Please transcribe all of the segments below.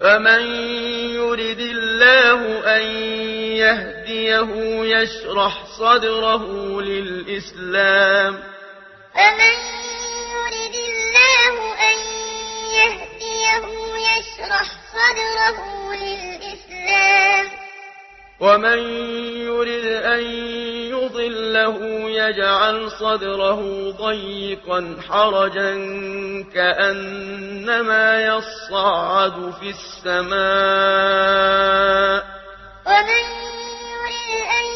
فمن يرد الله أن يهديه يشرح صدره للإسلام فمن يرد الله أن يهديه يشرح صدره للإسلام ومن يرد أن يضله يجعل صدره ضيقا حرجا كأنما يصعد في السماء ومن يريد أن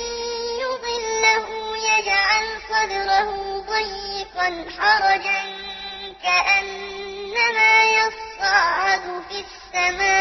يضله يجعل صدره ضيقا حرجا كأنما يصعد في السماء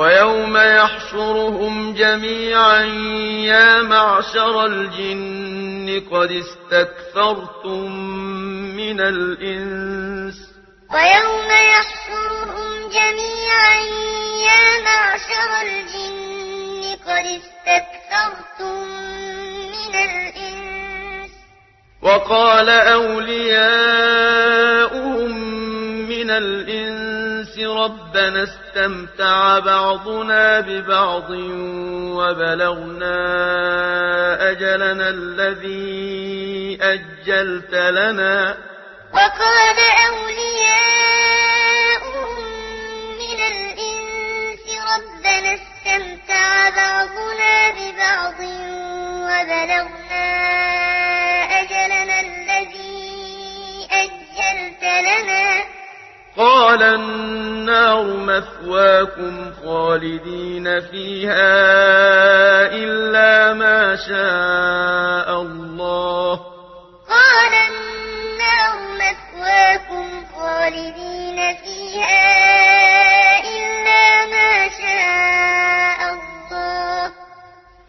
ويوم يحشرهم جميعا يا معشر الجن قد استكثرتم من الإنس ويوم يحشرهم جميعا يا معشر الجن قد استكثرتم من الإنس وقال أولياء ربنا استمتع بعضنا ببعض وبلغنا أجلنا الذي أجلت لنا. وقال أولياء من الإنس ربنا استمتع بعضنا ببعض قال النار مثواكم خالدين فيها إلا ما شاء الله قال النار مثواكم خالدين فيها إلا ما شاء الله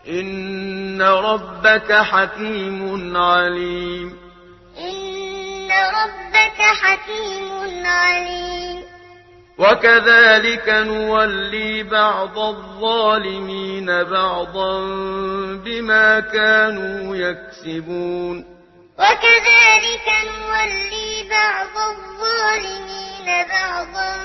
إن ربك حكيم عليم إن ربك حكيم عليم وكذلك نولي بعض الظالمين بعضا بما كانوا يكسبون وكذلك نولي بعض الظالمين بعضا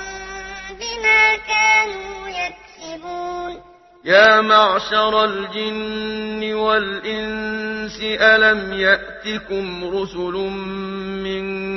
بما كانوا يكسبون يا معشر الجن والإنس ألم يأتكم رسل من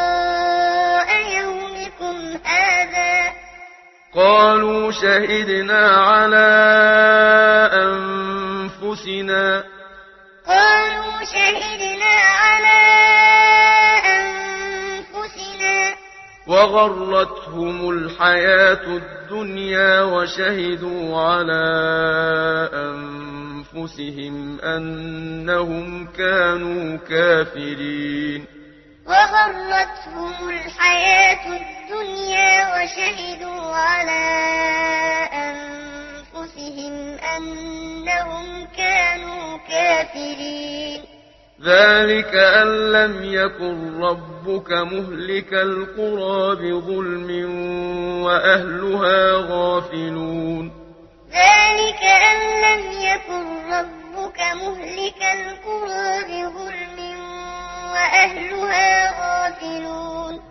قالوا شهدنا على أنفسنا. قالوا شهدنا على أنفسنا. وغرتهم الحياة الدنيا وشهدوا على أنفسهم أنهم كانوا كافرين. وغرتهم الحياة الدنيا الكافرين ذلك أن لم يكن ربك مهلك القرى بظلم وأهلها غافلون. ذلك أن لم يكن ربك مهلك القرى بظلم وأهلها غافلون.